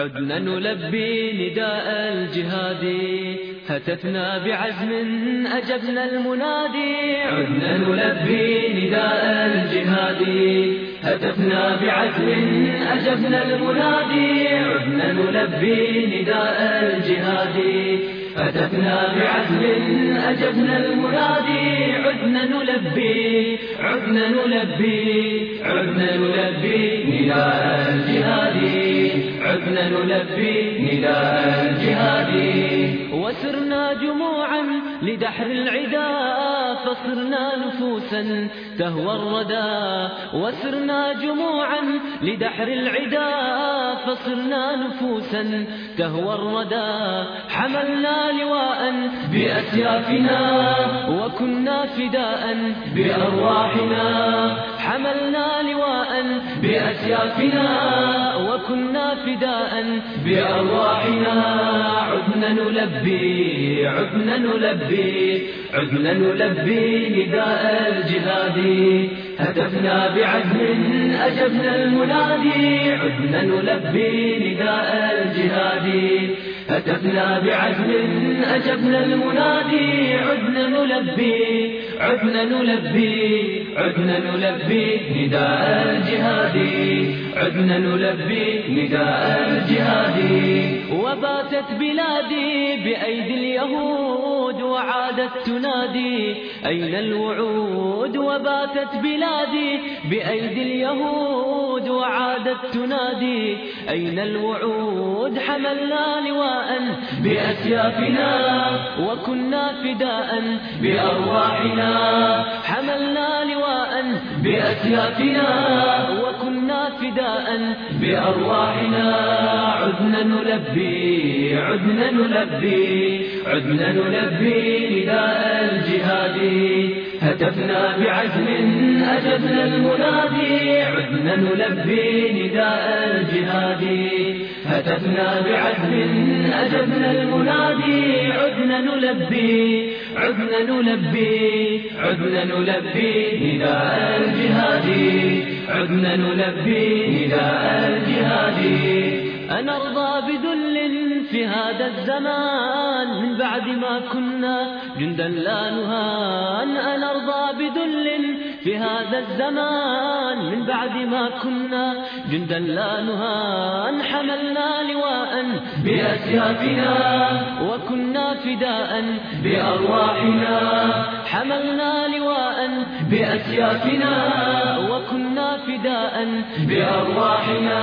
عدنا نلبي نداء الجهاد. هتفنا بعزم أجبنا المنادي. عدنا نلبي نداء الجهاد. هتفنا بعزم أجبنا المنادي. عدنا نلبي نداء الجهاد. هتفنا بعزم أجبنا المنادي. عدنا نلبي. عدنا نلبي عدنا نلبي نداء الجهاد عدنا نلبي نداء الجهاد وسرنا جموعا لدحر العدا فصرنا نفوسا تهوى الردى. وسرنا جموعا لدحر العدا فصرنا نفوسا تهوى الردى. حملنا لواء بأسيافنا وكنا فداء بأرواحنا حملنا لواء بأسيافنا وكنا فداء بأرواحنا. عدنا نلبي عدنا نلبي عدنا نلبي نداء الجهاد. هتفنا بعزم أجبنا المنادي عدنا نلبي نداء الجهاد. هتفنا بعزم أجبنا المنادي عدنا نلبي عدنا نلبي عدنا نلبي نداء الجهاد عدنا نلبي نداء الجهاد وباتت بلادي بأيدي اليهود وعادت تنادي أين الوعود؟ وباتت بلادي بأيدي اليهود وعادت تنادي؟ أين الوعود؟ حملنا لواء بأسيافنا وكنا فداء بأرواحنا. حملنا لواء بأسيافنا وكنا فداء بأرواحنا. عدنا نلبي عدنا نلبي عدنا نلبي نداء الجهاد. هتفنا بعزم أجبنا المنادي عدنا نلبي نداء الجهاد. هتفنا بعزم أجبنا المنادي عدنا نلبي عدنا نلبي عدنا نلبي نداء الجهاد. عدنا نلبي نداء الجهاد. أنرضى بذل في هذا الزمان. من بعد ما كنا جندا لا نهان. أنرضى بذل في هذا الزمان. من بعد ما كنا جندا لا نهان. حملنا لواء بأسيافنا وكنا فداء بأرواحنا. حملنا لواء بأسيافنا وكنا فداء بأرواحنا.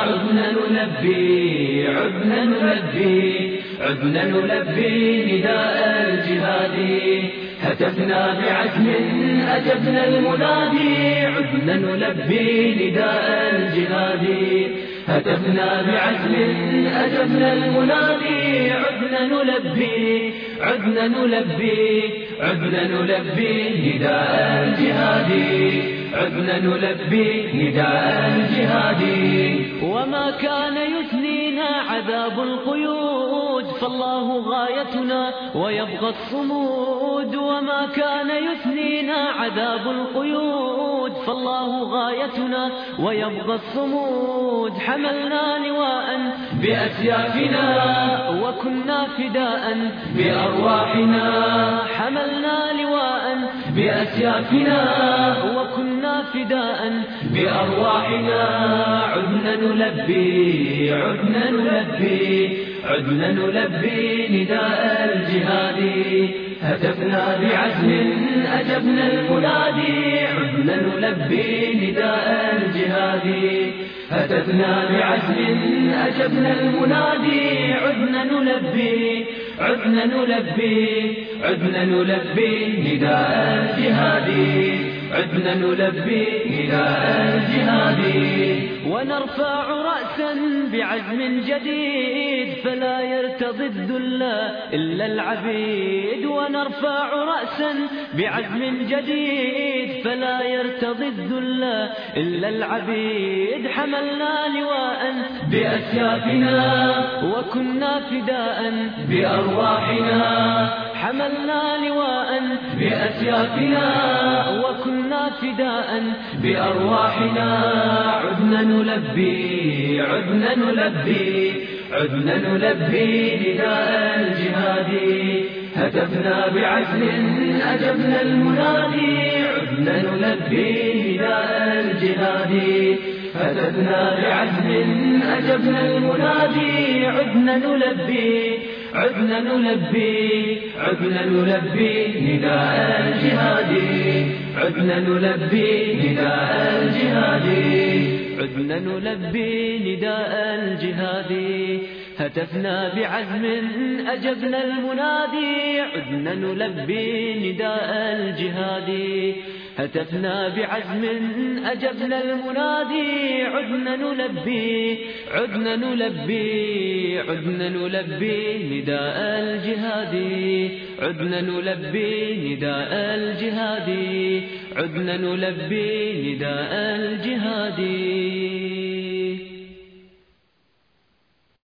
عدنا نلبي عدنا نلبي عدنا نلبي نداء الجهاد. هتفنا بعزم أجبنا المنادي عدنا نلبي نداء الجهاد. هتفنا بعزم أجبنا المنادي عدنا نلبي عدنا نلبي عدنا نلبي نداء عدنا نلبي نداء الجهاد وما كان يثنينا عذاب القيود فالله غايتنا ويبغى الصمود. وما كان يثنينا عذاب القيود فالله غايتنا ويبغى الصمود. حملنا لواء بأسيافنا وكنا فداء بأرواحنا. حملنا لواء بأسيافنا وكنا فداء بأرواحنا. عدنا نلبي عدنا نلبي عدنا نلبي نداء الجهاد. هتفنا بعزم أجبنا المنادي. عدنا نلبي نداء الجهاد. هتفنا بعزم أجبنا المنادي. عدنا نلبي عدنا نلبي عدنا نلبي نداء الجهاد عدنا نلبي نداء الجهاد ونرفع رأسا بعزم جديد. فلا يرتضي الذل إلا العبيد ونرفع رأسا بعزم جديد. فلا يرتضي الذل إلا العبيد. حملنا لواء بأسيافنا وكنا فداء بأرواحنا. حملنا لواء بأسيافنا وكنا فداء بأرواحنا. عدنا نلبي عدنا نلبي. عدنا نلبي نداء الجهاد. هتفنا بعزم أجبنا المنادي. عدنا نلبي نداء الجهاد. هتفنا بعزم أجبنا المنادي. عدنا نلبي عدنا نلبي عدنا نلبي نداء الجهاد. عدنا نلبي نداء الجهاد. عدنا نلبي نداء الجهاد. هتفنا بعزم أجبنا المنادي عدنا نلبي نداء الجهاد. هتفنا بعزم أجبنا المنادي عدنا نلبي عدنا نلبي عدنا نلبي نداء الجهاد. عدنا نلبي نداء الجهاد عدنا نلبي نداء الجهاد.